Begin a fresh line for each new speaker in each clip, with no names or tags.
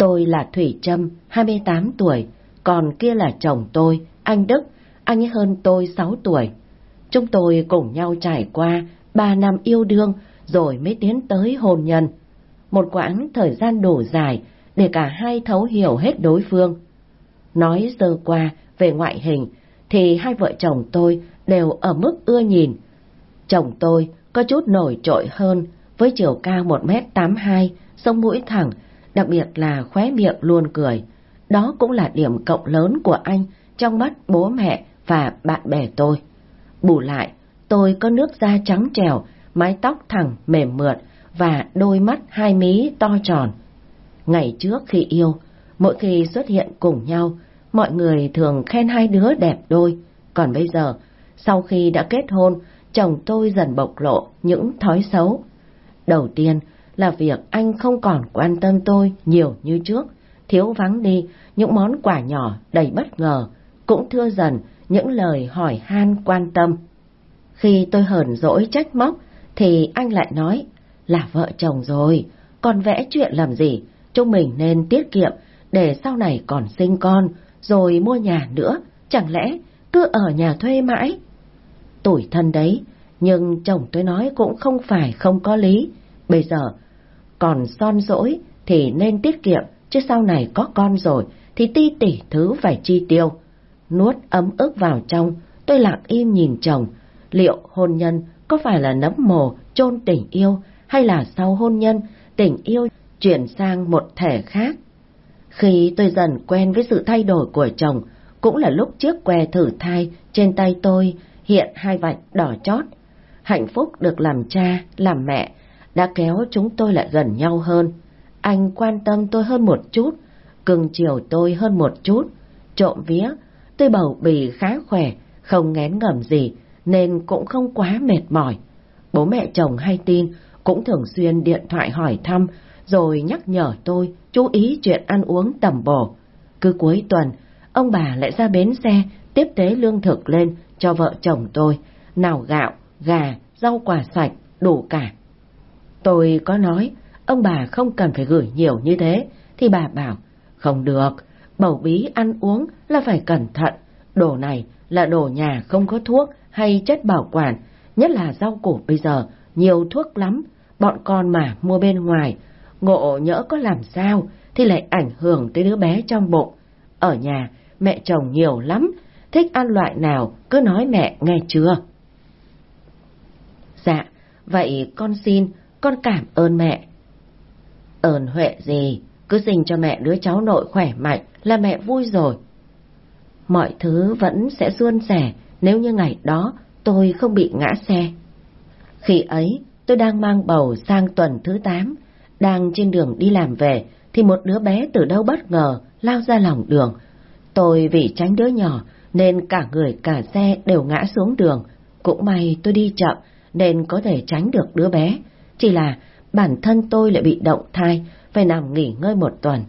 Tôi là Thủy Trâm, 28 tuổi, còn kia là chồng tôi, anh Đức, anh ấy hơn tôi 6 tuổi. Chúng tôi cùng nhau trải qua 3 năm yêu đương rồi mới tiến tới hôn nhân. Một quãng thời gian đủ dài để cả hai thấu hiểu hết đối phương. Nói sơ qua về ngoại hình thì hai vợ chồng tôi đều ở mức ưa nhìn. Chồng tôi có chút nổi trội hơn với chiều cao 1m82, sông mũi thẳng, đặc biệt là khóe miệng luôn cười. Đó cũng là điểm cộng lớn của anh trong mắt bố mẹ và bạn bè tôi. Bù lại, tôi có nước da trắng trèo, mái tóc thẳng mềm mượt và đôi mắt hai mí to tròn. Ngày trước khi yêu, mỗi khi xuất hiện cùng nhau, mọi người thường khen hai đứa đẹp đôi. Còn bây giờ, sau khi đã kết hôn, chồng tôi dần bộc lộ những thói xấu. Đầu tiên là việc anh không còn quan tâm tôi nhiều như trước, thiếu vắng đi những món quà nhỏ đầy bất ngờ, cũng thưa dần những lời hỏi han quan tâm. Khi tôi hờn dỗi trách móc, thì anh lại nói, là vợ chồng rồi, còn vẽ chuyện làm gì, chúng mình nên tiết kiệm để sau này còn sinh con, rồi mua nhà nữa, chẳng lẽ cứ ở nhà thuê mãi? Tuổi thân đấy, nhưng chồng tôi nói cũng không phải không có lý. Bây giờ, còn son dỗi thì nên tiết kiệm, chứ sau này có con rồi thì ti tỉ thứ phải chi tiêu. Nuốt ấm ức vào trong, tôi lặng im nhìn chồng. Liệu hôn nhân có phải là nấm mồ chôn tình yêu hay là sau hôn nhân tình yêu chuyển sang một thể khác? Khi tôi dần quen với sự thay đổi của chồng, cũng là lúc chiếc que thử thai trên tay tôi hiện hai vạch đỏ chót. Hạnh phúc được làm cha, làm mẹ, đã kéo chúng tôi lại gần nhau hơn. Anh quan tâm tôi hơn một chút, cưng chiều tôi hơn một chút. Trộm vía, tôi bầu bì khá khỏe, không ngén ngẩm gì, nên cũng không quá mệt mỏi. Bố mẹ chồng hay tin, cũng thường xuyên điện thoại hỏi thăm, rồi nhắc nhở tôi chú ý chuyện ăn uống tầm bổ. Cứ cuối tuần, ông bà lại ra bến xe tiếp tế lương thực lên cho vợ chồng tôi, nào gạo, gà, rau quả sạch, đủ cả. Tôi có nói, ông bà không cần phải gửi nhiều như thế, thì bà bảo, không được, bầu bí ăn uống là phải cẩn thận, đồ này là đồ nhà không có thuốc hay chất bảo quản, nhất là rau củ bây giờ, nhiều thuốc lắm, bọn con mà mua bên ngoài, ngộ nhỡ có làm sao thì lại ảnh hưởng tới đứa bé trong bụng. Ở nhà, mẹ chồng nhiều lắm, thích ăn loại nào cứ nói mẹ nghe chưa? Dạ, vậy con xin, con cảm ơn mẹ. Ơn huệ gì, cứ sinh cho mẹ đứa cháu nội khỏe mạnh là mẹ vui rồi. Mọi thứ vẫn sẽ suôn sẻ nếu như ngày đó tôi không bị ngã xe. Khi ấy, tôi đang mang bầu sang tuần thứ 8, đang trên đường đi làm về, thì một đứa bé từ đâu bất ngờ lao ra lòng đường. Tôi vì tránh đứa nhỏ nên cả người cả xe đều ngã xuống đường. Cũng may tôi đi chậm nên có thể tránh được đứa bé. Chỉ là bản thân tôi lại bị động thai, phải nằm nghỉ ngơi một tuần.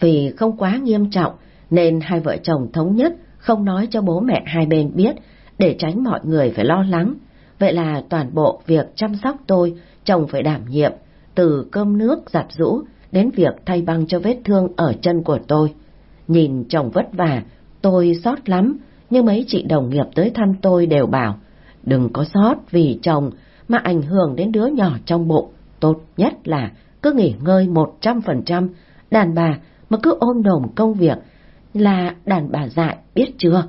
Vì không quá nghiêm trọng nên hai vợ chồng thống nhất không nói cho bố mẹ hai bên biết để tránh mọi người phải lo lắng. Vậy là toàn bộ việc chăm sóc tôi chồng phải đảm nhiệm, từ cơm nước giặt rũ đến việc thay băng cho vết thương ở chân của tôi. Nhìn chồng vất vả, tôi xót lắm, nhưng mấy chị đồng nghiệp tới thăm tôi đều bảo, đừng có xót vì chồng mà ảnh hưởng đến đứa nhỏ trong bụng, tốt nhất là cứ nghỉ ngơi một trăm phần trăm, đàn bà mà cứ ôm đồm công việc là đàn bà dại biết chưa?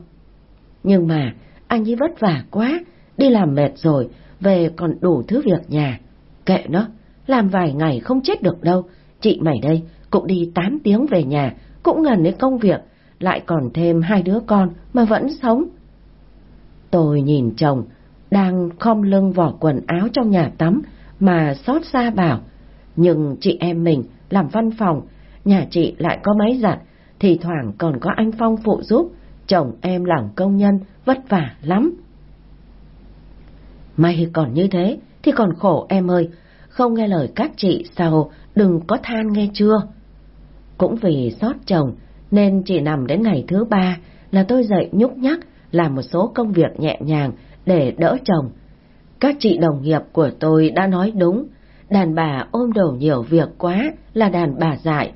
Nhưng mà anh ấy vất vả quá, đi làm mệt rồi, về còn đủ thứ việc nhà. Kệ nó, làm vài ngày không chết được đâu, chị mày đây cũng đi 8 tiếng về nhà, cũng ngần đến công việc, lại còn thêm hai đứa con mà vẫn sống. Tôi nhìn chồng, đang khom lưng vỏ quần áo trong nhà tắm mà xót xa bảo, nhưng chị em mình làm văn phòng, nhà chị lại có máy giặt, thì thoảng còn có anh Phong phụ giúp, chồng em làm công nhân, vất vả lắm. May còn như thế, thì còn khổ em ơi, không nghe lời các chị sao đừng có than nghe chưa. Cũng vì xót chồng, nên chỉ nằm đến ngày thứ ba là tôi dậy nhúc nhắc làm một số công việc nhẹ nhàng để đỡ chồng. Các chị đồng nghiệp của tôi đã nói đúng, đàn bà ôm đầu nhiều việc quá là đàn bà dại.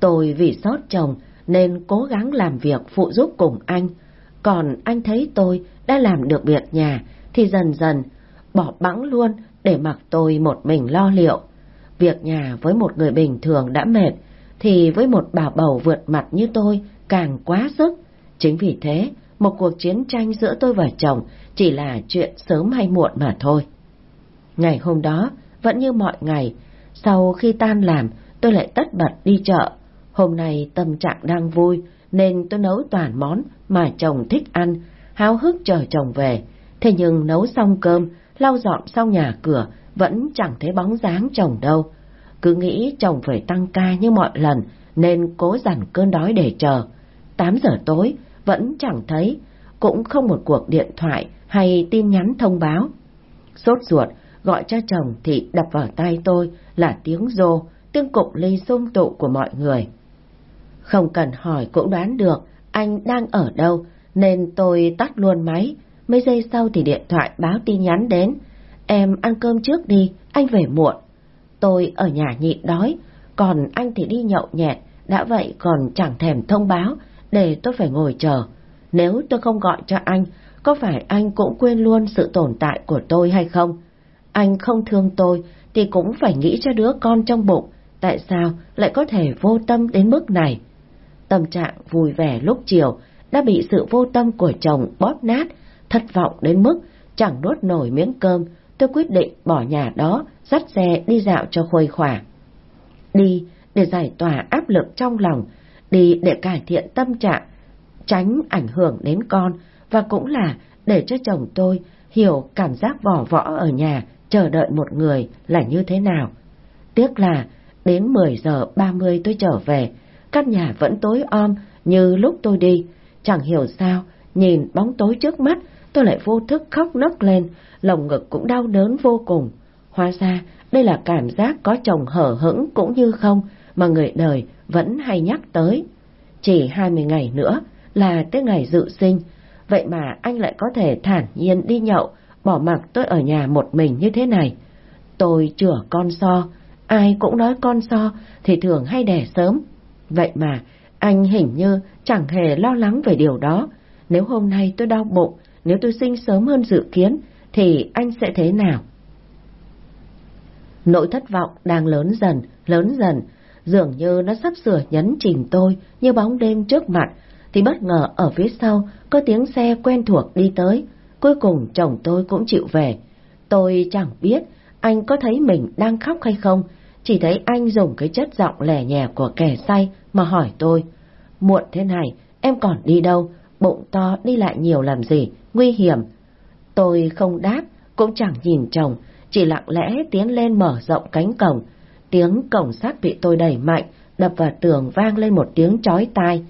Tôi vì sót chồng nên cố gắng làm việc phụ giúp cùng anh. Còn anh thấy tôi đã làm được việc nhà thì dần dần bỏ bẵng luôn để mặc tôi một mình lo liệu. Việc nhà với một người bình thường đã mệt, thì với một bà bầu vượt mặt như tôi càng quá sức. Chính vì thế, một cuộc chiến tranh giữa tôi và chồng chỉ là chuyện sớm hay muộn mà thôi. Ngày hôm đó, vẫn như mọi ngày, sau khi tan làm, tôi lại tất bật đi chợ. Hôm nay tâm trạng đang vui, nên tôi nấu toàn món mà chồng thích ăn, háo hức chờ chồng về. Thế nhưng nấu xong cơm, lau dọn xong nhà cửa, vẫn chẳng thấy bóng dáng chồng đâu. Cứ nghĩ chồng phải tăng ca như mọi lần, nên cố dằn cơn đói để chờ. 8 giờ tối, vẫn chẳng thấy, cũng không một cuộc điện thoại hay tin nhắn thông báo. Sốt ruột, gọi cho chồng thì đập vào tay tôi là tiếng rô, tiếng cụng ly xung tụ của mọi người. Không cần hỏi cũng đoán được anh đang ở đâu, nên tôi tắt luôn máy. Mấy giây sau thì điện thoại báo tin nhắn đến. Em ăn cơm trước đi, anh về muộn. Tôi ở nhà nhịn đói, còn anh thì đi nhậu nhẹt, đã vậy còn chẳng thèm thông báo để tôi phải ngồi chờ. Nếu tôi không gọi cho anh, có phải anh cũng quên luôn sự tồn tại của tôi hay không? Anh không thương tôi thì cũng phải nghĩ cho đứa con trong bụng, tại sao lại có thể vô tâm đến mức này? Tâm trạng vui vẻ lúc chiều đã bị sự vô tâm của chồng bóp nát, thất vọng đến mức chẳng đốt nổi miếng cơm, tôi quyết định bỏ nhà đó, dắt xe đi dạo cho khuây khỏa. Đi để giải tỏa áp lực trong lòng, đi để cải thiện tâm trạng, tránh ảnh hưởng đến con và cũng là để cho chồng tôi hiểu cảm giác vỏ võ ở nhà chờ đợi một người là như thế nào. Tiếc là đến 10 giờ 30 tôi trở về, căn nhà vẫn tối om như lúc tôi đi, chẳng hiểu sao, nhìn bóng tối trước mắt tôi lại vô thức khóc nấc lên, lồng ngực cũng đau đớn vô cùng. Hóa ra, đây là cảm giác có chồng hở hững cũng như không mà người đời vẫn hay nhắc tới. Chỉ 20 ngày nữa là tới ngày dự sinh, vậy mà anh lại có thể thản nhiên đi nhậu, bỏ mặc tôi ở nhà một mình như thế này. Tôi chữa con so, ai cũng nói con so thì thường hay đẻ sớm. Vậy mà anh hình như chẳng hề lo lắng về điều đó. Nếu hôm nay tôi đau bụng, nếu tôi sinh sớm hơn dự kiến, thì anh sẽ thế nào? Nỗi thất vọng đang lớn dần, lớn dần, dường như nó sắp sửa nhấn chìm tôi như bóng đêm trước mặt, thì bất ngờ ở phía sau có tiếng xe quen thuộc đi tới. Cuối cùng chồng tôi cũng chịu về. Tôi chẳng biết anh có thấy mình đang khóc hay không, chỉ thấy anh dùng cái chất giọng lẻ nhẹ của kẻ say mà hỏi tôi. Muộn thế này, em còn đi đâu? Bụng to đi lại nhiều làm gì? Nguy hiểm. Tôi không đáp, cũng chẳng nhìn chồng, chỉ lặng lẽ tiến lên mở rộng cánh cổng. Tiếng cổng sắt bị tôi đẩy mạnh, đập vào tường vang lên một tiếng chói tai.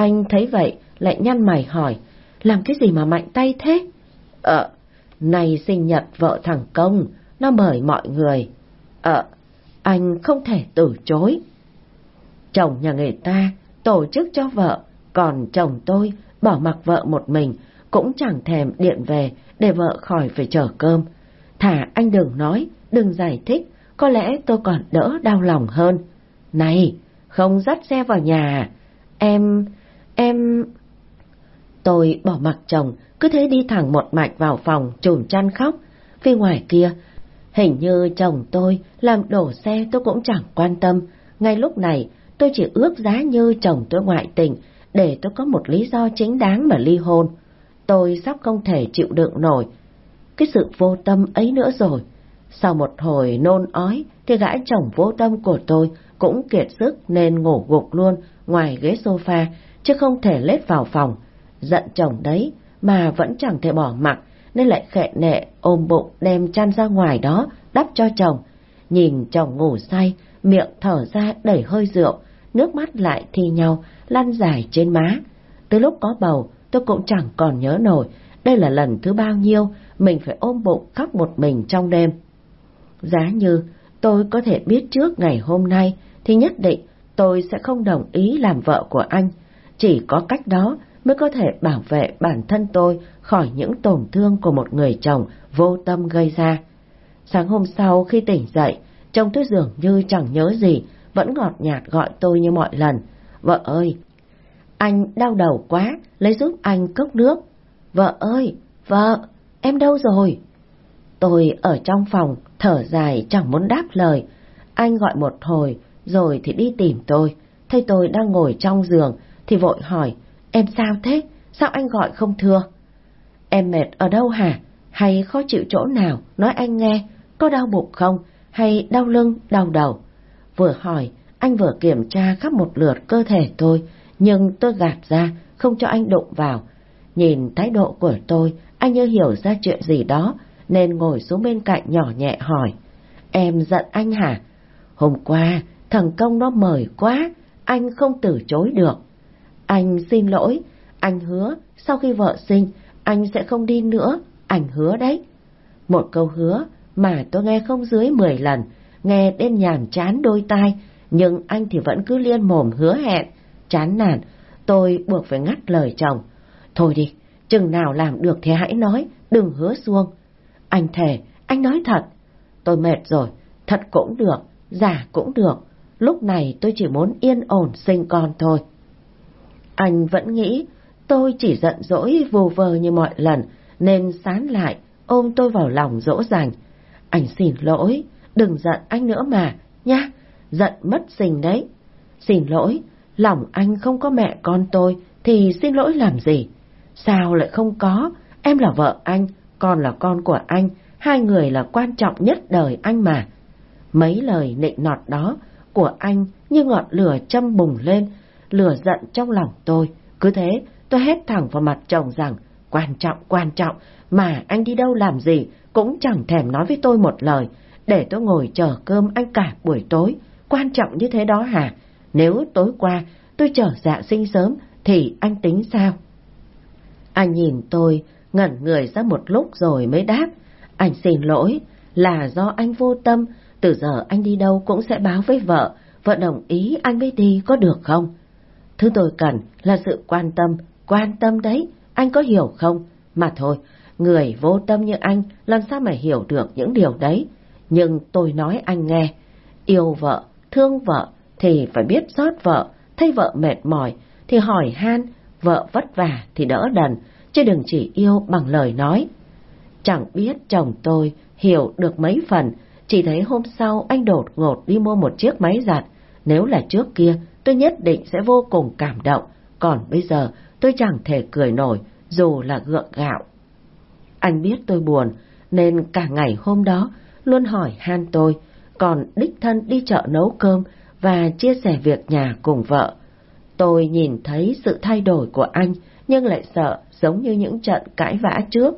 Anh thấy vậy, lại nhăn mày hỏi, làm cái gì mà mạnh tay thế? Ờ, này sinh nhật vợ thằng Công, nó mời mọi người. Ờ, anh không thể từ chối. Chồng nhà người ta tổ chức cho vợ, còn chồng tôi bỏ mặc vợ một mình, cũng chẳng thèm điện về để vợ khỏi phải chở cơm. Thả anh đừng nói, đừng giải thích, có lẽ tôi còn đỡ đau lòng hơn. Này, không dắt xe vào nhà, em, em... Tôi bỏ mặc chồng, cứ thế đi thẳng một mạch vào phòng trùm chăn khóc. Phía ngoài kia, hình như chồng tôi làm đổ xe tôi cũng chẳng quan tâm. Ngay lúc này, tôi chỉ ước giá như chồng tôi ngoại tình, để tôi có một lý do chính đáng mà ly hôn. Tôi sắp không thể chịu đựng nổi cái sự vô tâm ấy nữa rồi. Sau một hồi nôn ói thì gã chồng vô tâm của tôi cũng kiệt sức nên ngủ gục luôn ngoài ghế sofa chứ không thể lết vào phòng. Giận chồng đấy mà vẫn chẳng thể bỏ mặc nên lại khệ nệ ôm bụng đem chăn ra ngoài đó đắp cho chồng. Nhìn chồng ngủ say, miệng thở ra đẩy hơi rượu, nước mắt lại thi nhau lăn dài trên má. Từ lúc có bầu tôi cũng chẳng còn nhớ nổi đây là lần thứ bao nhiêu mình phải ôm bụng khóc một mình trong đêm. Giá như tôi có thể biết trước ngày hôm nay thì nhất định tôi sẽ không đồng ý làm vợ của anh. Chỉ có cách đó mới có thể bảo vệ bản thân tôi khỏi những tổn thương của một người chồng vô tâm gây ra. Sáng hôm sau khi tỉnh dậy, chồng tôi dường như chẳng nhớ gì vẫn ngọt nhạt gọi tôi như mọi lần. Vợ ơi, anh đau đầu quá, lấy giúp anh cốc nước. Vợ ơi, vợ, em đâu rồi? Tôi ở trong phòng, thở dài chẳng muốn đáp lời. Anh gọi một hồi, rồi thì đi tìm tôi. Thấy tôi đang ngồi trong giường, thì vội hỏi, em sao thế? Sao anh gọi không thưa? Em mệt ở đâu hả? Hay khó chịu chỗ nào? Nói anh nghe, có đau bụng không? Hay đau lưng, đau đầu? Vừa hỏi, anh vừa kiểm tra khắp một lượt cơ thể tôi, nhưng tôi gạt ra, không cho anh đụng vào. Nhìn thái độ của tôi, anh như hiểu ra chuyện gì đó, nên ngồi xuống bên cạnh nhỏ nhẹ hỏi. Em giận anh hả? Hôm qua, thằng Công nó mời quá, anh không từ chối được. Anh xin lỗi, anh hứa sau khi vợ sinh, anh sẽ không đi nữa, anh hứa đấy. Một câu hứa mà tôi nghe không dưới 10 lần, nghe đến nhàm chán đôi tai, nhưng anh thì vẫn cứ liên mồm hứa hẹn. Chán nản, tôi buộc phải ngắt lời chồng. Thôi đi, chừng nào làm được thì hãy nói, đừng hứa xuông. Anh thề, anh nói thật. Tôi mệt rồi, thật cũng được, giả cũng được. Lúc này tôi chỉ muốn yên ổn sinh con thôi. Anh vẫn nghĩ tôi chỉ giận dỗi vô vơ như mọi lần, nên sán lại, ôm tôi vào lòng dỗ dành. Anh xin lỗi, đừng giận anh nữa mà, nha, giận mất sình đấy. Xin lỗi, lòng anh không có mẹ con tôi, thì xin lỗi làm gì? Sao lại không có? Em là vợ anh, con là con của anh, hai người là quan trọng nhất đời anh mà. Mấy lời nịnh nọt đó của anh như ngọn lửa châm bùng lên, lửa giận trong lòng tôi. Cứ thế, tôi hét thẳng vào mặt chồng rằng, quan trọng, quan trọng, mà anh đi đâu làm gì, cũng chẳng thèm nói với tôi một lời, để tôi ngồi chờ cơm anh cả buổi tối. Quan trọng như thế đó hả? Nếu tối qua tôi trở dạ sinh sớm, thì anh tính sao? Anh nhìn tôi, ngẩn người ra một lúc rồi mới đáp. Anh xin lỗi, là do anh vô tâm, từ giờ anh đi đâu cũng sẽ báo với vợ, vợ đồng ý anh mới đi có được không? Thứ tôi cần là sự quan tâm, quan tâm đấy, anh có hiểu không? Mà thôi, người vô tâm như anh làm sao mà hiểu được những điều đấy. Nhưng tôi nói anh nghe, yêu vợ, thương vợ thì phải biết xót vợ, thấy vợ mệt mỏi thì hỏi han, vợ vất vả thì đỡ đần, chứ đừng chỉ yêu bằng lời nói. Chẳng biết chồng tôi hiểu được mấy phần, chỉ thấy hôm sau anh đột ngột đi mua một chiếc máy giặt. Nếu là trước kia, tôi nhất định sẽ vô cùng cảm động, còn bây giờ tôi chẳng thể cười nổi, dù là gượng gạo. Anh biết tôi buồn, nên cả ngày hôm đó luôn hỏi han tôi, còn đích thân đi chợ nấu cơm và chia sẻ việc nhà cùng vợ. Tôi nhìn thấy sự thay đổi của anh, nhưng lại sợ giống như những trận cãi vã trước.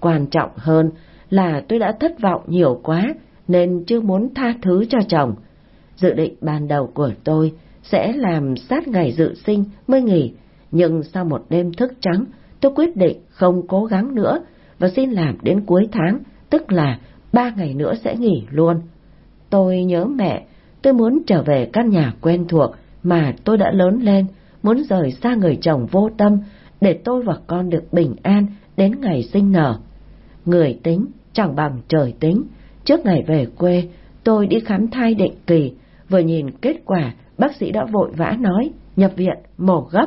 Quan trọng hơn là tôi đã thất vọng nhiều quá, nên chưa muốn tha thứ cho chồng. Dự định ban đầu của tôi sẽ làm sát ngày dự sinh mới nghỉ, nhưng sau một đêm thức trắng, tôi quyết định không cố gắng nữa và xin làm đến cuối tháng, tức là ba ngày nữa sẽ nghỉ luôn. Tôi nhớ mẹ, tôi muốn trở về căn nhà quen thuộc mà tôi đã lớn lên, muốn rời xa người chồng vô tâm để tôi và con được bình an đến ngày sinh nở. Người tính chẳng bằng trời tính, trước ngày về quê tôi đi khám thai định kỳ, vừa nhìn kết quả bác sĩ đã vội vã nói nhập viện mổ gấp.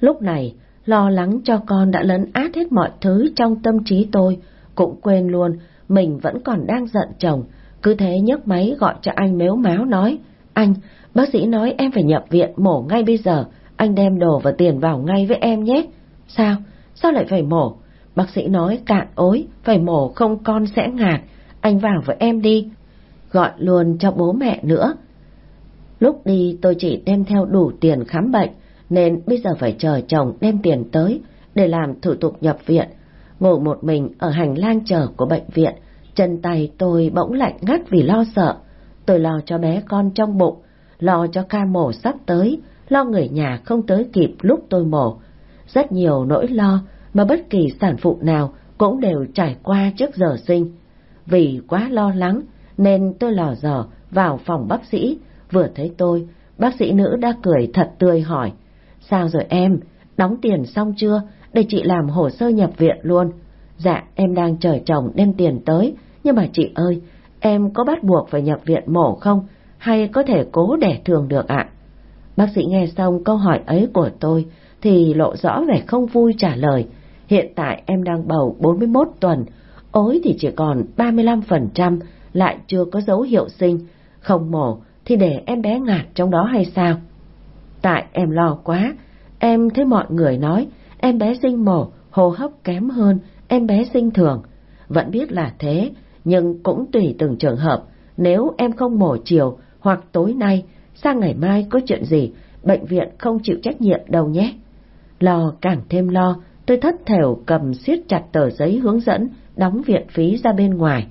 Lúc này, lo lắng cho con đã lấn át hết mọi thứ trong tâm trí tôi, cũng quên luôn mình vẫn còn đang giận chồng, cứ thế nhấc máy gọi cho anh mếu máo nói, anh, bác sĩ nói em phải nhập viện mổ ngay bây giờ, anh đem đồ và tiền vào ngay với em nhé. Sao? Sao lại phải mổ? Bác sĩ nói cạn ối, phải mổ không con sẽ ngạt, anh vào với em đi. Gọi luôn cho bố mẹ nữa. Lúc đi tôi chỉ đem theo đủ tiền khám bệnh, nên bây giờ phải chờ chồng đem tiền tới để làm thủ tục nhập viện. Ngồi một mình ở hành lang chờ của bệnh viện, chân tay tôi bỗng lạnh ngắt vì lo sợ. Tôi lo cho bé con trong bụng, lo cho ca mổ sắp tới, lo người nhà không tới kịp lúc tôi mổ. Rất nhiều nỗi lo mà bất kỳ sản phụ nào cũng đều trải qua trước giờ sinh. Vì quá lo lắng nên tôi lò dò vào phòng bác sĩ, vừa thấy tôi, bác sĩ nữ đã cười thật tươi hỏi, sao rồi em, đóng tiền xong chưa, để chị làm hồ sơ nhập viện luôn. Dạ, em đang chờ chồng đem tiền tới, nhưng mà chị ơi, em có bắt buộc phải nhập viện mổ không? hay có thể cố đẻ thường được ạ? Bác sĩ nghe xong câu hỏi ấy của tôi thì lộ rõ vẻ không vui trả lời. Hiện tại em đang bầu 41 tuần, ối thì chỉ còn 35%, lại chưa có dấu hiệu sinh. Không mổ thì để em bé ngạt trong đó hay sao? Tại em lo quá, em thấy mọi người nói em bé sinh mổ, hô hấp kém hơn, em bé sinh thường. Vẫn biết là thế, nhưng cũng tùy từng trường hợp. Nếu em không mổ chiều hoặc tối nay, sang ngày mai có chuyện gì, bệnh viện không chịu trách nhiệm đâu nhé. Lo càng thêm lo, tôi thất thểu cầm siết chặt tờ giấy hướng dẫn đóng viện phí ra bên ngoài.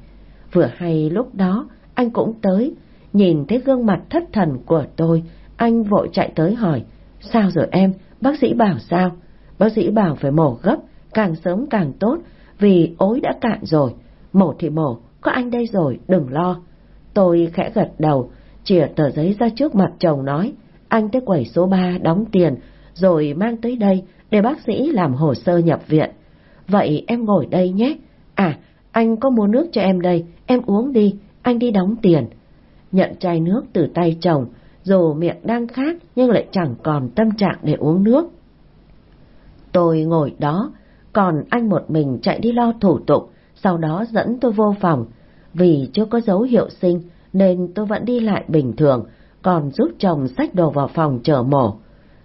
Vừa hay lúc đó, anh cũng tới, nhìn thấy gương mặt thất thần của tôi, anh vội chạy tới hỏi, sao rồi em, bác sĩ bảo sao? Bác sĩ bảo phải mổ gấp, càng sớm càng tốt, vì ối đã cạn rồi. Mổ thì mổ, có anh đây rồi, đừng lo. Tôi khẽ gật đầu, chìa tờ giấy ra trước mặt chồng nói, anh tới quầy số 3 đóng tiền, rồi mang tới đây để bác sĩ làm hồ sơ nhập viện. Vậy em ngồi đây nhé. À, anh có mua nước cho em đây, em uống đi, anh đi đóng tiền. Nhận chai nước từ tay chồng, dù miệng đang khát nhưng lại chẳng còn tâm trạng để uống nước. Tôi ngồi đó, còn anh một mình chạy đi lo thủ tục, sau đó dẫn tôi vô phòng. Vì chưa có dấu hiệu sinh nên tôi vẫn đi lại bình thường, còn giúp chồng xách đồ vào phòng chờ mổ.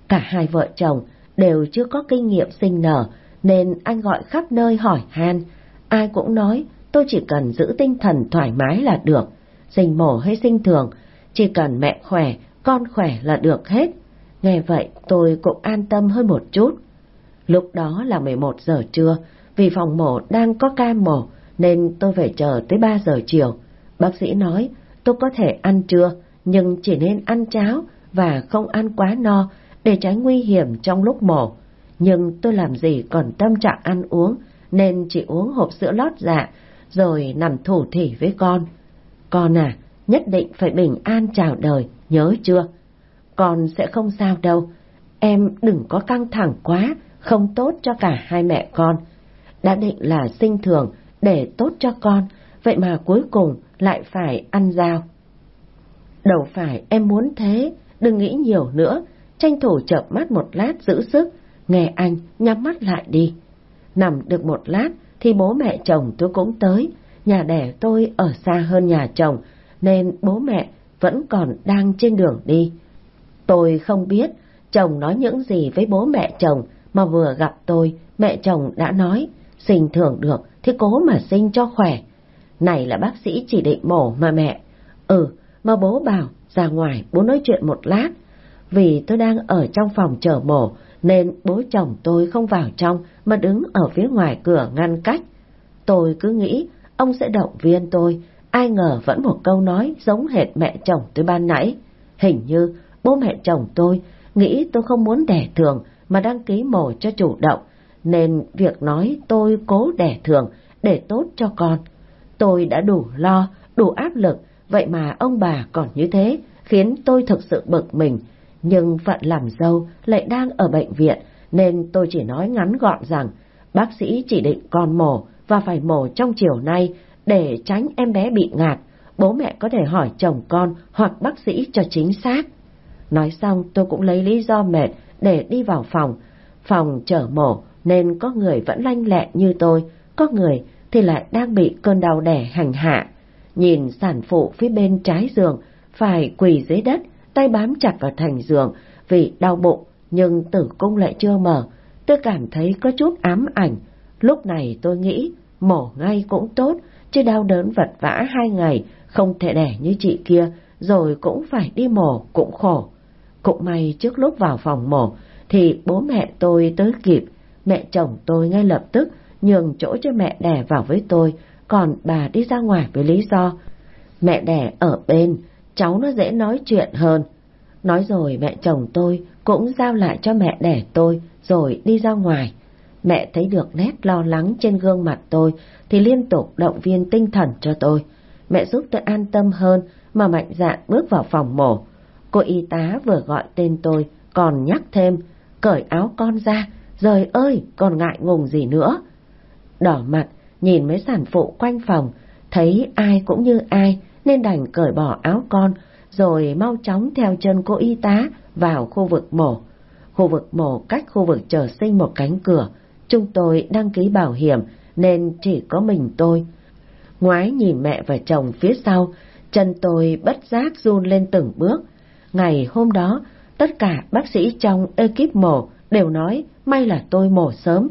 Cả hai vợ chồng đều chưa có kinh nghiệm sinh nở, nên anh gọi khắp nơi hỏi han. Ai cũng nói tôi chỉ cần giữ tinh thần thoải mái là được, sinh mổ hay sinh thường, chỉ cần mẹ khỏe, con khỏe là được hết. Nghe vậy tôi cũng an tâm hơn một chút. Lúc đó là 11 giờ trưa, vì phòng mổ đang có ca mổ nên tôi phải chờ tới 3 giờ chiều. Bác sĩ nói tôi có thể ăn trưa nhưng chỉ nên ăn cháo và không ăn quá no để tránh nguy hiểm trong lúc mổ. Nhưng tôi làm gì còn tâm trạng ăn uống nên chỉ uống hộp sữa lót dạ rồi nằm thủ thỉ với con. Con à, nhất định phải bình an chào đời, nhớ chưa? Con sẽ không sao đâu, em đừng có căng thẳng quá, không tốt cho cả hai mẹ con. Đã định là sinh thường để tốt cho con, vậy mà cuối cùng lại phải ăn dao. Đâu phải em muốn thế, đừng nghĩ nhiều nữa, tranh thủ chợp mắt một lát giữ sức, nghe anh nhắm mắt lại đi. Nằm được một lát thì bố mẹ chồng tôi cũng tới, nhà đẻ tôi ở xa hơn nhà chồng, nên bố mẹ vẫn còn đang trên đường đi. Tôi không biết chồng nói những gì với bố mẹ chồng mà vừa gặp tôi, mẹ chồng đã nói, sinh thường được thì cố mà sinh cho khỏe. Này là bác sĩ chỉ định mổ mà mẹ. Ừ, mà bố bảo ra ngoài bố nói chuyện một lát. Vì tôi đang ở trong phòng chờ mổ nên bố chồng tôi không vào trong mà đứng ở phía ngoài cửa ngăn cách. Tôi cứ nghĩ ông sẽ động viên tôi, ai ngờ vẫn một câu nói giống hệt mẹ chồng tôi ban nãy. Hình như bố mẹ chồng tôi nghĩ tôi không muốn đẻ thường mà đăng ký mổ cho chủ động, nên việc nói tôi cố đẻ thường để tốt cho con. Tôi đã đủ lo, đủ áp lực, vậy mà ông bà còn như thế, khiến tôi thực sự bực mình. Nhưng phận làm dâu lại đang ở bệnh viện, nên tôi chỉ nói ngắn gọn rằng bác sĩ chỉ định con mổ và phải mổ trong chiều nay để tránh em bé bị ngạt. Bố mẹ có thể hỏi chồng con hoặc bác sĩ cho chính xác. Nói xong tôi cũng lấy lý do mệt để đi vào phòng. Phòng chở mổ nên có người vẫn lanh lẹ như tôi, có người thì lại đang bị cơn đau đẻ hành hạ. Nhìn sản phụ phía bên trái giường, phải quỳ dưới đất, tay bám chặt vào thành giường vì đau bụng, nhưng tử cung lại chưa mở. Tôi cảm thấy có chút ám ảnh. Lúc này tôi nghĩ mổ ngay cũng tốt, chứ đau đớn vật vã hai ngày, không thể đẻ như chị kia, rồi cũng phải đi mổ, cũng khổ. Cũng may trước lúc vào phòng mổ thì bố mẹ tôi tới kịp, mẹ chồng tôi ngay lập tức nhường chỗ cho mẹ đẻ vào với tôi, còn bà đi ra ngoài với lý do mẹ đẻ ở bên, cháu nó dễ nói chuyện hơn. Nói rồi mẹ chồng tôi cũng giao lại cho mẹ đẻ tôi rồi đi ra ngoài. Mẹ thấy được nét lo lắng trên gương mặt tôi thì liên tục động viên tinh thần cho tôi. Mẹ giúp tôi an tâm hơn mà mạnh dạn bước vào phòng mổ. Cô y tá vừa gọi tên tôi, còn nhắc thêm, cởi áo con ra, rời ơi, còn ngại ngùng gì nữa. Đỏ mặt, nhìn mấy sản phụ quanh phòng, thấy ai cũng như ai, nên đành cởi bỏ áo con, rồi mau chóng theo chân cô y tá vào khu vực mổ. Khu vực mổ cách khu vực chờ sinh một cánh cửa, chúng tôi đăng ký bảo hiểm nên chỉ có mình tôi. Ngoái nhìn mẹ và chồng phía sau, chân tôi bất giác run lên từng bước. Ngày hôm đó, tất cả bác sĩ trong ekip mổ đều nói may là tôi mổ sớm.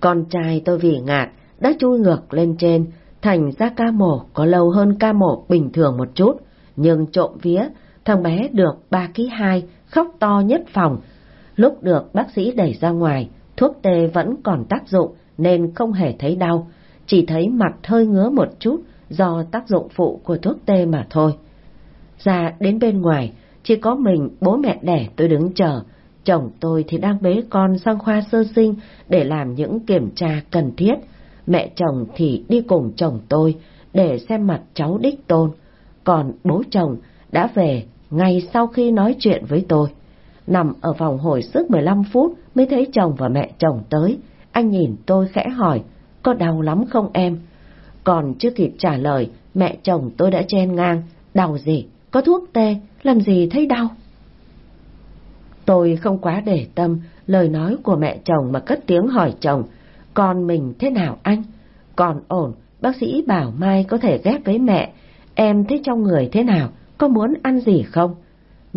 Con trai tôi vì ngạt đã chui ngược lên trên, thành ra ca mổ có lâu hơn ca mổ bình thường một chút, nhưng trộm vía, thằng bé được 3 ký 2, khóc to nhất phòng. Lúc được bác sĩ đẩy ra ngoài, thuốc tê vẫn còn tác dụng nên không hề thấy đau, chỉ thấy mặt hơi ngứa một chút do tác dụng phụ của thuốc tê mà thôi. Ra đến bên ngoài, chỉ có mình bố mẹ đẻ tôi đứng chờ, chồng tôi thì đang bế con sang khoa sơ sinh để làm những kiểm tra cần thiết. Mẹ chồng thì đi cùng chồng tôi để xem mặt cháu đích tôn, còn bố chồng đã về ngay sau khi nói chuyện với tôi. Nằm ở phòng hồi sức 15 phút mới thấy chồng và mẹ chồng tới. Anh nhìn tôi khẽ hỏi, có đau lắm không em? Còn chưa kịp trả lời, mẹ chồng tôi đã chen ngang, đau gì, có thuốc tê, làm gì thấy đau? Tôi không quá để tâm lời nói của mẹ chồng mà cất tiếng hỏi chồng, con mình thế nào anh? Còn ổn, bác sĩ bảo mai có thể ghép với mẹ, em thấy trong người thế nào, có muốn ăn gì không?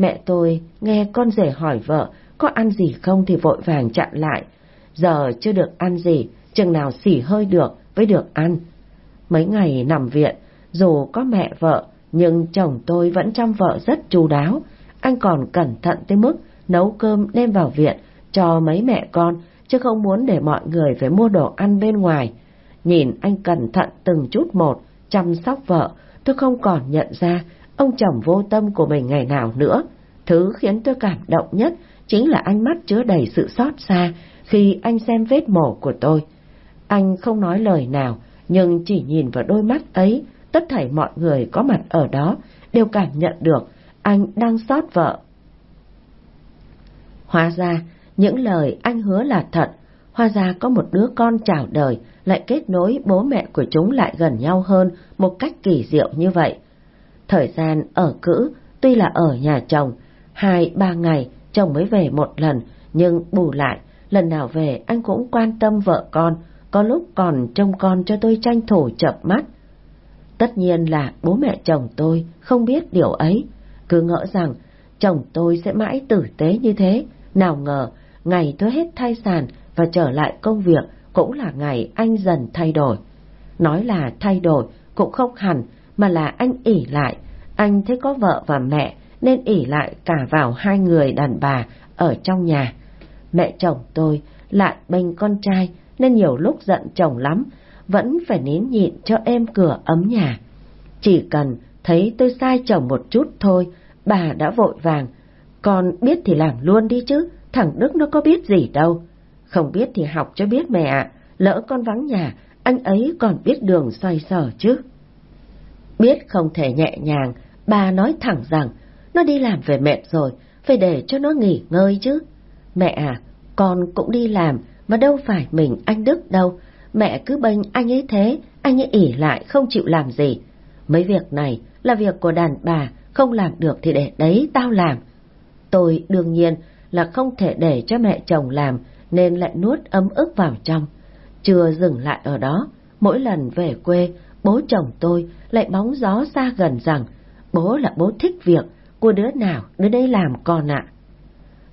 Mẹ tôi nghe con rể hỏi vợ có ăn gì không thì vội vàng chặn lại. Giờ chưa được ăn gì, chừng nào xỉ hơi được mới được ăn. Mấy ngày nằm viện, dù có mẹ vợ, nhưng chồng tôi vẫn chăm vợ rất chu đáo. Anh còn cẩn thận tới mức nấu cơm đem vào viện cho mấy mẹ con, chứ không muốn để mọi người phải mua đồ ăn bên ngoài. Nhìn anh cẩn thận từng chút một, chăm sóc vợ, tôi không còn nhận ra ông chồng vô tâm của mình ngày nào nữa. Thứ khiến tôi cảm động nhất chính là ánh mắt chứa đầy sự xót xa khi anh xem vết mổ của tôi. Anh không nói lời nào, nhưng chỉ nhìn vào đôi mắt ấy, tất thảy mọi người có mặt ở đó đều cảm nhận được anh đang xót vợ. Hóa ra, những lời anh hứa là thật, hóa ra có một đứa con chào đời lại kết nối bố mẹ của chúng lại gần nhau hơn một cách kỳ diệu như vậy. Thời gian ở cữ, tuy là ở nhà chồng, hai ba ngày chồng mới về một lần, nhưng bù lại, lần nào về anh cũng quan tâm vợ con, có lúc còn trông con cho tôi tranh thủ chập mắt. Tất nhiên là bố mẹ chồng tôi không biết điều ấy, cứ ngỡ rằng chồng tôi sẽ mãi tử tế như thế, nào ngờ ngày tôi hết thai sản và trở lại công việc cũng là ngày anh dần thay đổi. Nói là thay đổi cũng không hẳn, mà là anh ỉ lại, anh thấy có vợ và mẹ nên ỉ lại cả vào hai người đàn bà ở trong nhà. Mẹ chồng tôi lại bênh con trai nên nhiều lúc giận chồng lắm, vẫn phải nín nhịn cho êm cửa ấm nhà. Chỉ cần thấy tôi sai chồng một chút thôi, bà đã vội vàng. Con biết thì làm luôn đi chứ, thằng Đức nó có biết gì đâu. Không biết thì học cho biết mẹ ạ, lỡ con vắng nhà, anh ấy còn biết đường xoay sở chứ. Biết không thể nhẹ nhàng, bà nói thẳng rằng, nó đi làm về mệt rồi, phải để cho nó nghỉ ngơi chứ. Mẹ à, con cũng đi làm, mà đâu phải mình anh Đức đâu. Mẹ cứ bênh anh ấy thế, anh ấy ỉ lại không chịu làm gì. Mấy việc này là việc của đàn bà, không làm được thì để đấy tao làm. Tôi đương nhiên là không thể để cho mẹ chồng làm, nên lại nuốt ấm ức vào trong. Chưa dừng lại ở đó, mỗi lần về quê, bố chồng tôi lại bóng gió xa gần rằng bố là bố thích việc, của đứa nào đứa đấy làm con ạ.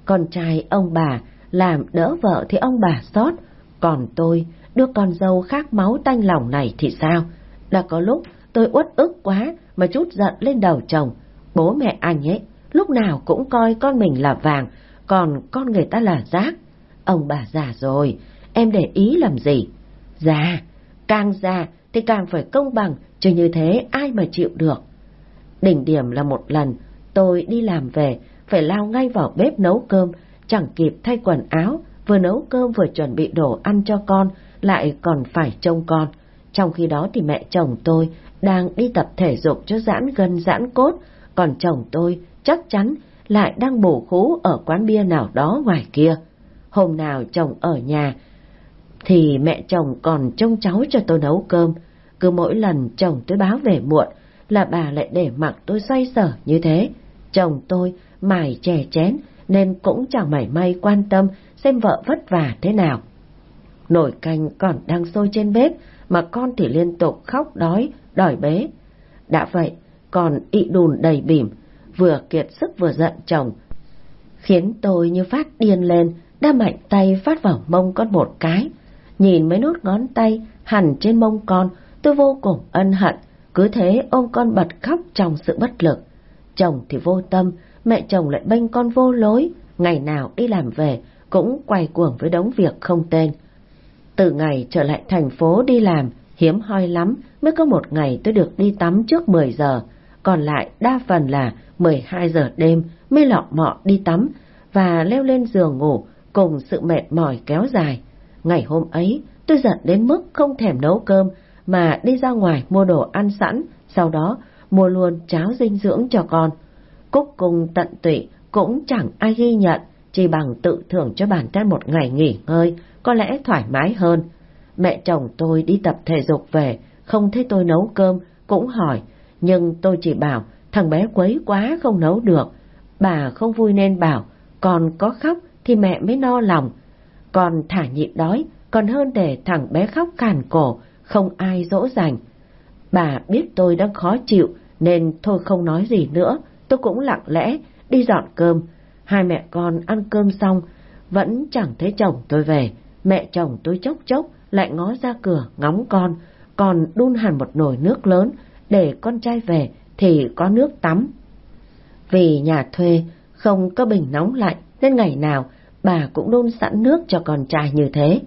Con trai ông bà làm đỡ vợ thì ông bà xót, còn tôi, đứa con dâu khác máu tanh lòng này thì sao? Đã có lúc tôi uất ức quá mà chút giận lên đầu chồng, bố mẹ anh ấy lúc nào cũng coi con mình là vàng, còn con người ta là rác. Ông bà già rồi, em để ý làm gì? Già, càng già thì càng phải công bằng, chứ như thế ai mà chịu được. Đỉnh điểm là một lần, tôi đi làm về, phải lao ngay vào bếp nấu cơm, chẳng kịp thay quần áo, vừa nấu cơm vừa chuẩn bị đồ ăn cho con, lại còn phải trông con. Trong khi đó thì mẹ chồng tôi đang đi tập thể dục cho giãn gân giãn cốt, còn chồng tôi chắc chắn lại đang bổ khú ở quán bia nào đó ngoài kia. Hôm nào chồng ở nhà, thì mẹ chồng còn trông cháu cho tôi nấu cơm. Cứ mỗi lần chồng tôi báo về muộn, là bà lại để mặc tôi xoay sở như thế. Chồng tôi mải chè chén nên cũng chẳng mảy may quan tâm xem vợ vất vả thế nào. Nồi canh còn đang sôi trên bếp mà con thì liên tục khóc đói, đòi bế. Đã vậy, còn ị đùn đầy bỉm, vừa kiệt sức vừa giận chồng, khiến tôi như phát điên lên, đã mạnh tay phát vào mông con một cái. Nhìn mấy nốt ngón tay hẳn trên mông con, tôi vô cùng ân hận, cứ thế ôm con bật khóc trong sự bất lực. Chồng thì vô tâm, mẹ chồng lại bênh con vô lối, ngày nào đi làm về cũng quay cuồng với đống việc không tên. Từ ngày trở lại thành phố đi làm, hiếm hoi lắm mới có một ngày tôi được đi tắm trước 10 giờ, còn lại đa phần là 12 giờ đêm mới lọ mọ đi tắm và leo lên giường ngủ cùng sự mệt mỏi kéo dài. Ngày hôm ấy, tôi giận đến mức không thèm nấu cơm mà đi ra ngoài mua đồ ăn sẵn, sau đó mua luôn cháo dinh dưỡng cho con. Cúc cùng tận tụy cũng chẳng ai ghi nhận, chỉ bằng tự thưởng cho bản thân một ngày nghỉ ngơi, có lẽ thoải mái hơn. Mẹ chồng tôi đi tập thể dục về, không thấy tôi nấu cơm, cũng hỏi, nhưng tôi chỉ bảo thằng bé quấy quá không nấu được. Bà không vui nên bảo, còn có khóc thì mẹ mới no lòng. Còn thả nhịn đói, còn hơn để thằng bé khóc càn cổ, không ai dỗ dành. Bà biết tôi đang khó chịu nên thôi không nói gì nữa, tôi cũng lặng lẽ đi dọn cơm. Hai mẹ con ăn cơm xong, vẫn chẳng thấy chồng tôi về. Mẹ chồng tôi chốc chốc lại ngó ra cửa ngóng con, còn đun hẳn một nồi nước lớn để con trai về thì có nước tắm. Vì nhà thuê không có bình nóng lạnh nên ngày nào bà cũng đun sẵn nước cho con trai như thế.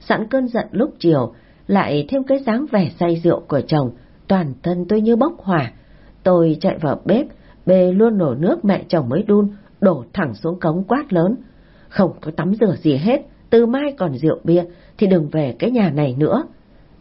Sẵn cơn giận lúc chiều, lại thêm cái dáng vẻ say rượu của chồng, toàn thân tôi như bốc hỏa. Tôi chạy vào bếp, bê luôn nổ nước mẹ chồng mới đun, đổ thẳng xuống cống quát lớn. Không có tắm rửa gì hết, từ mai còn rượu bia thì đừng về cái nhà này nữa.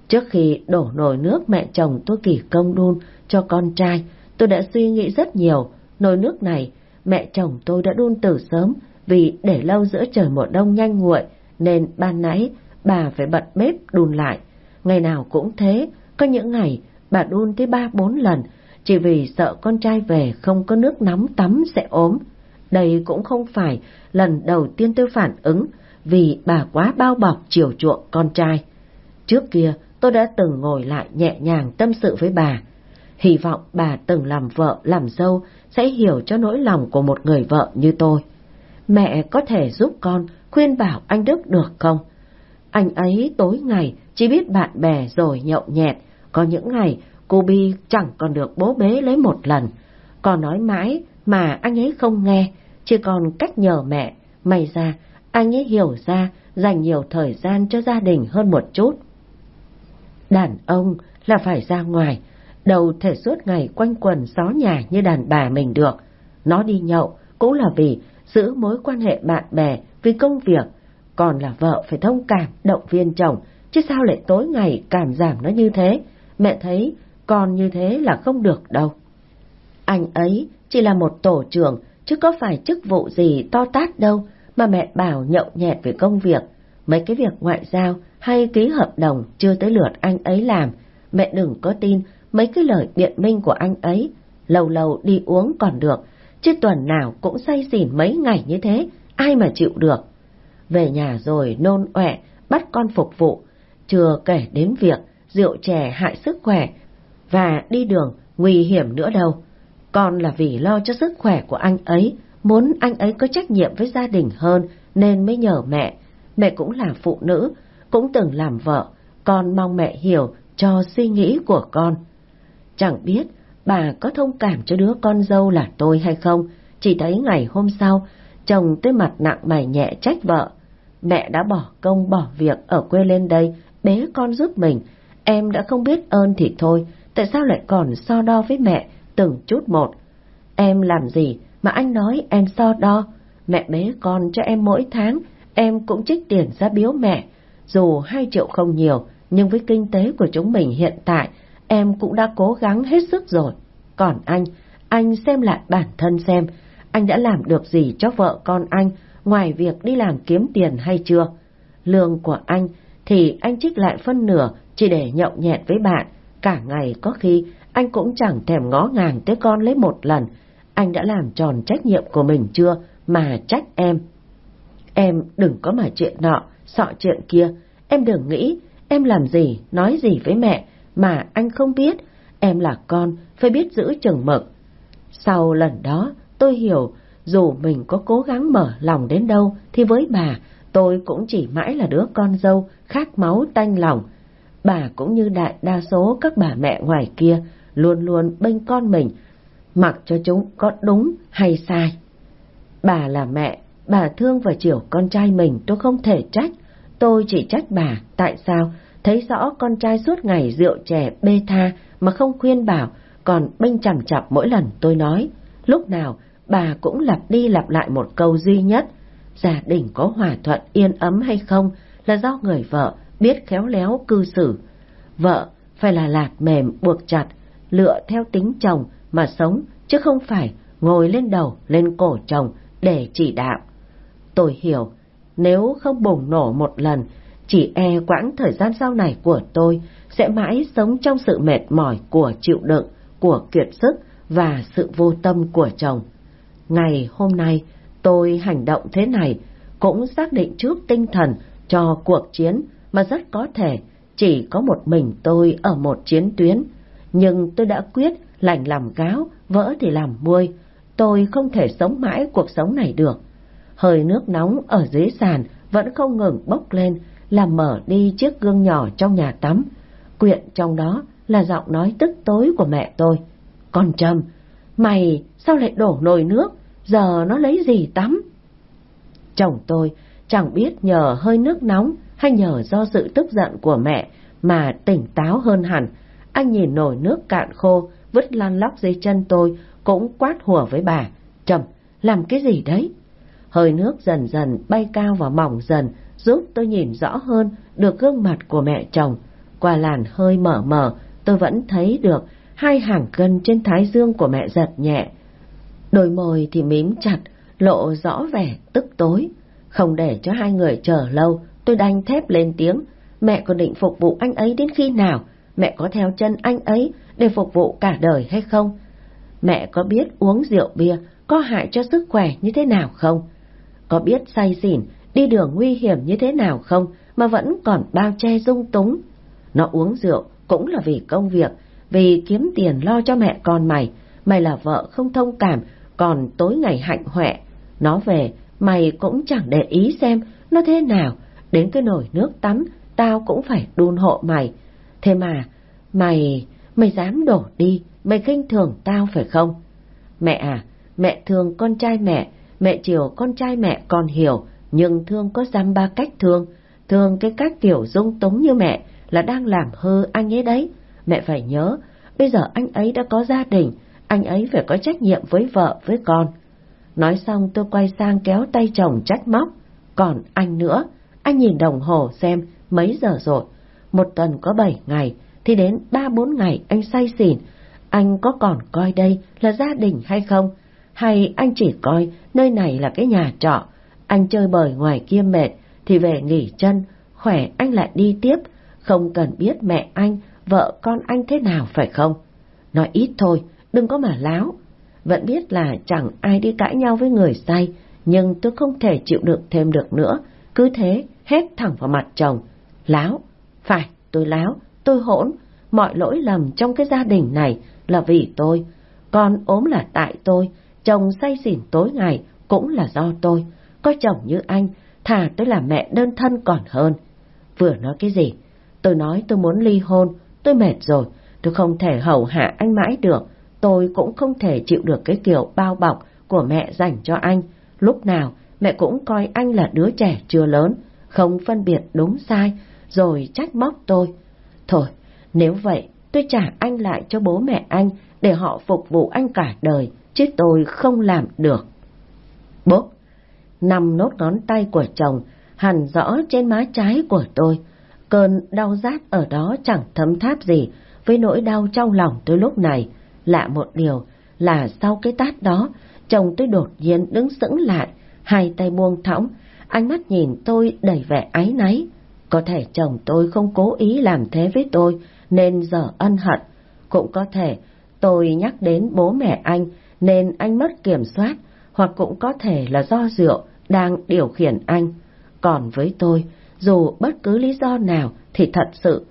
Trước khi đổ nồi nước mẹ chồng tôi kỳ công đun cho con trai, tôi đã suy nghĩ rất nhiều. Nồi nước này, mẹ chồng tôi đã đun từ sớm vì để lâu giữa trời mùa đông nhanh nguội, nên ban nãy bà phải bật bếp đun lại. Ngày nào cũng thế, có những ngày bà đun tới ba bốn lần, chỉ vì sợ con trai về không có nước nóng tắm sẽ ốm. Đây cũng không phải lần đầu tiên tôi phản ứng vì bà quá bao bọc chiều chuộng con trai. Trước kia tôi đã từng ngồi lại nhẹ nhàng tâm sự với bà. Hy vọng bà từng làm vợ, làm dâu sẽ hiểu cho nỗi lòng của một người vợ như tôi. Mẹ có thể giúp con khuyên bảo anh Đức được không? Anh ấy tối ngày chỉ biết bạn bè rồi nhậu nhẹt, có những ngày cô Bi chẳng còn được bố bế lấy một lần. Còn nói mãi mà anh ấy không nghe, chỉ còn cách nhờ mẹ. May ra, anh ấy hiểu ra, dành nhiều thời gian cho gia đình hơn một chút. Đàn ông là phải ra ngoài, đâu thể suốt ngày quanh quần gió nhà như đàn bà mình được. Nó đi nhậu cũng là vì giữ mối quan hệ bạn bè vì công việc, còn là vợ phải thông cảm, động viên chồng, chứ sao lại tối ngày cảm giảm nó như thế, mẹ thấy con như thế là không được đâu. Anh ấy chỉ là một tổ trưởng, chứ có phải chức vụ gì to tát đâu, mà mẹ bảo nhậu nhẹt về công việc. Mấy cái việc ngoại giao hay ký hợp đồng chưa tới lượt anh ấy làm, mẹ đừng có tin mấy cái lời biện minh của anh ấy. Lâu lâu đi uống còn được, chứ tuần nào cũng say xỉn mấy ngày như thế, ai mà chịu được. Về nhà rồi nôn ọe, bắt con phục vụ, chưa kể đến việc rượu chè hại sức khỏe và đi đường nguy hiểm nữa đâu. Con là vì lo cho sức khỏe của anh ấy, muốn anh ấy có trách nhiệm với gia đình hơn nên mới nhờ mẹ. Mẹ cũng là phụ nữ, cũng từng làm vợ, con mong mẹ hiểu cho suy nghĩ của con. Chẳng biết bà có thông cảm cho đứa con dâu là tôi hay không, chỉ thấy ngày hôm sau, chồng tới mặt nặng mày nhẹ trách vợ. Mẹ đã bỏ công bỏ việc ở quê lên đây, bế con giúp mình, em đã không biết ơn thì thôi, tại sao lại còn so đo với mẹ từng chút một? Em làm gì mà anh nói em so đo? Mẹ bế con cho em mỗi tháng, em cũng trích tiền ra biếu mẹ. Dù hai triệu không nhiều, nhưng với kinh tế của chúng mình hiện tại, em cũng đã cố gắng hết sức rồi. Còn anh, anh xem lại bản thân xem, anh đã làm được gì cho vợ con anh ngoài việc đi làm kiếm tiền hay chưa? Lương của anh thì anh trích lại phân nửa chỉ để nhậu nhẹt với bạn, cả ngày có khi anh cũng chẳng thèm ngó ngàng tới con lấy một lần. Anh đã làm tròn trách nhiệm của mình chưa mà trách em. Em đừng có mà chuyện nọ, sợ chuyện kia. Em đừng nghĩ em làm gì, nói gì với mẹ mà anh không biết. Em là con, phải biết giữ chừng mực. Sau lần đó, tôi hiểu, dù mình có cố gắng mở lòng đến đâu, thì với bà, tôi cũng chỉ mãi là đứa con dâu, khát máu tanh lòng. Bà cũng như đại đa số các bà mẹ ngoài kia, luôn luôn bênh con mình, mặc cho chúng có đúng hay sai. Bà là mẹ, bà thương và chiều con trai mình tôi không thể trách, tôi chỉ trách bà tại sao thấy rõ con trai suốt ngày rượu chè bê tha mà không khuyên bảo, còn bênh chằm chặp mỗi lần tôi nói. Lúc nào bà cũng lặp đi lặp lại một câu duy nhất, gia đình có hòa thuận yên ấm hay không là do người vợ biết khéo léo cư xử. Vợ phải là lạt mềm buộc chặt, lựa theo tính chồng mà sống, chứ không phải ngồi lên đầu, lên cổ chồng để chỉ đạo. Tôi hiểu, nếu không bùng nổ một lần, chỉ e quãng thời gian sau này của tôi sẽ mãi sống trong sự mệt mỏi của chịu đựng, của kiệt sức và sự vô tâm của chồng. Ngày hôm nay, tôi hành động thế này cũng xác định trước tinh thần cho cuộc chiến mà rất có thể chỉ có một mình tôi ở một chiến tuyến. Nhưng tôi đã quyết lành làm gáo, vỡ thì làm muôi. Tôi không thể sống mãi cuộc sống này được. Hơi nước nóng ở dưới sàn vẫn không ngừng bốc lên, làm mở đi chiếc gương nhỏ trong nhà tắm. Quyện trong đó là giọng nói tức tối của mẹ tôi. Con Trâm, mày sao lại đổ nồi nước, giờ nó lấy gì tắm? Chồng tôi chẳng biết nhờ hơi nước nóng hay nhờ do sự tức giận của mẹ mà tỉnh táo hơn hẳn. Anh nhìn nồi nước cạn khô, vứt lăn lóc dưới chân tôi, cũng quát hùa với bà. Trầm, làm cái gì đấy? Hơi nước dần dần bay cao và mỏng dần, giúp tôi nhìn rõ hơn được gương mặt của mẹ chồng. Qua làn hơi mở mở, tôi vẫn thấy được hai hàng gân trên thái dương của mẹ giật nhẹ. Đôi môi thì mím chặt, lộ rõ vẻ tức tối. Không để cho hai người chờ lâu, tôi đanh thép lên tiếng. Mẹ còn định phục vụ anh ấy đến khi nào? Mẹ có theo chân anh ấy để phục vụ cả đời hay không? Mẹ có biết uống rượu bia có hại cho sức khỏe như thế nào không? Có biết say xỉn, đi đường nguy hiểm như thế nào không mà vẫn còn bao che dung túng? Nó uống rượu cũng là vì công việc, vì kiếm tiền lo cho mẹ con mày. Mày là vợ không thông cảm, còn tối ngày hạnh hoẹ. Nó về, mày cũng chẳng để ý xem nó thế nào. Đến cái nồi nước tắm, tao cũng phải đun hộ mày. Thế mà, mày, mày dám đổ đi, mày khinh thường tao phải không? Mẹ à, mẹ thương con trai mẹ, mẹ chiều con trai mẹ còn hiểu, nhưng thương có dăm ba cách thương. Thương cái cách kiểu dung túng như mẹ là đang làm hư anh ấy đấy. Mẹ phải nhớ, bây giờ anh ấy đã có gia đình, anh ấy phải có trách nhiệm với vợ, với con. Nói xong tôi quay sang kéo tay chồng trách móc. Còn anh nữa, anh nhìn đồng hồ xem mấy giờ rồi. Một tuần có bảy ngày, thì đến ba bốn ngày anh say xỉn. Anh có còn coi đây là gia đình hay không? Hay anh chỉ coi nơi này là cái nhà trọ? Anh chơi bời ngoài kia mệt, thì về nghỉ chân, khỏe anh lại đi tiếp, không cần biết mẹ anh, vợ con anh thế nào phải không? Nói ít thôi, đừng có mà láo. Vẫn biết là chẳng ai đi cãi nhau với người say, nhưng tôi không thể chịu đựng thêm được nữa. Cứ thế, hét thẳng vào mặt chồng. Láo, phải, tôi láo, tôi hỗn. Mọi lỗi lầm trong cái gia đình này là vì tôi. Con ốm là tại tôi, chồng say xỉn tối ngày cũng là do tôi. Có chồng như anh, thà tôi là mẹ đơn thân còn hơn. Vừa nói cái gì? Tôi nói tôi muốn ly hôn, tôi mệt rồi, tôi không thể hầu hạ anh mãi được tôi cũng không thể chịu được cái kiểu bao bọc của mẹ dành cho anh. Lúc nào mẹ cũng coi anh là đứa trẻ chưa lớn, không phân biệt đúng sai, rồi trách móc tôi. Thôi, nếu vậy, tôi trả anh lại cho bố mẹ anh để họ phục vụ anh cả đời, chứ tôi không làm được. Bốp, nằm nốt ngón tay của chồng hẳn rõ trên má trái của tôi. Cơn đau rát ở đó chẳng thấm tháp gì với nỗi đau trong lòng tôi lúc này. Lạ một điều là sau cái tát đó, chồng tôi đột nhiên đứng sững lại, hai tay buông thõng, ánh mắt nhìn tôi đầy vẻ áy náy. Có thể chồng tôi không cố ý làm thế với tôi, nên giờ ân hận. Cũng có thể tôi nhắc đến bố mẹ anh nên anh mất kiểm soát, hoặc cũng có thể là do rượu đang điều khiển anh. Còn với tôi, dù bất cứ lý do nào thì thật sự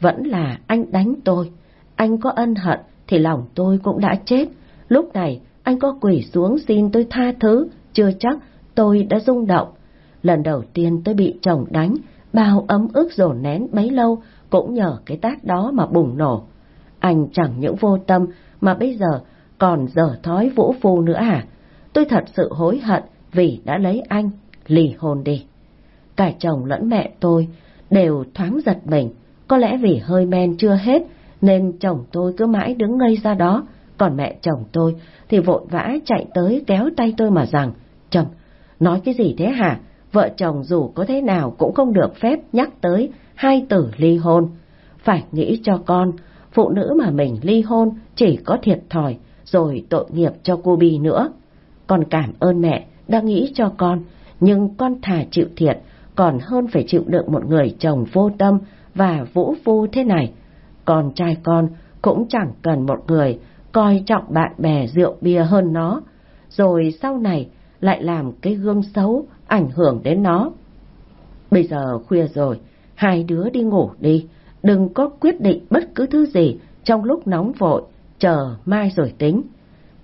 vẫn là anh đánh tôi. Anh có ân hận thì lòng tôi cũng đã chết. Lúc này anh có quỳ xuống xin tôi tha thứ, chưa chắc tôi đã rung động. Lần đầu tiên tôi bị chồng đánh, bao ấm ức dồn nén bấy lâu cũng nhờ cái tát đó mà bùng nổ. Anh chẳng những vô tâm mà bây giờ còn dở thói vũ phu nữa à? Tôi thật sự hối hận vì đã lấy anh, lì hôn đi. Cả chồng lẫn mẹ tôi đều thoáng giật mình, có lẽ vì hơi men chưa hết nên chồng tôi cứ mãi đứng ngây ra đó, còn mẹ chồng tôi thì vội vã chạy tới kéo tay tôi mà rằng, chồng, nói cái gì thế hả? Vợ chồng dù có thế nào cũng không được phép nhắc tới hai tử ly hôn. Phải nghĩ cho con, phụ nữ mà mình ly hôn chỉ có thiệt thòi, rồi tội nghiệp cho cô Bi nữa. Con cảm ơn mẹ đã nghĩ cho con, nhưng con thà chịu thiệt, còn hơn phải chịu đựng một người chồng vô tâm và vũ phu thế này. Con trai con cũng chẳng cần một người coi trọng bạn bè rượu bia hơn nó, rồi sau này lại làm cái gương xấu ảnh hưởng đến nó. Bây giờ khuya rồi, hai đứa đi ngủ đi, đừng có quyết định bất cứ thứ gì trong lúc nóng vội, chờ mai rồi tính.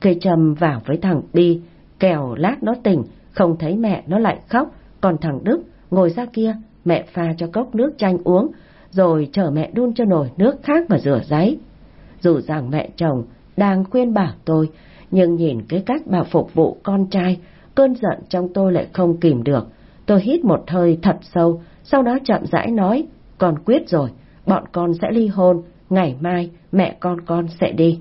Cây trầm vào với thằng Bi, kèo lát nó tỉnh, không thấy mẹ nó lại khóc, còn thằng Đức ngồi ra kia, mẹ pha cho cốc nước chanh uống, rồi chờ mẹ đun cho nồi nước khác mà rửa giấy. Dù rằng mẹ chồng đang khuyên bảo tôi, nhưng nhìn cái cách bà phục vụ con trai, cơn giận trong tôi lại không kìm được. Tôi hít một hơi thật sâu, sau đó chậm rãi nói, con quyết rồi, bọn con sẽ ly hôn, ngày mai mẹ con con sẽ đi.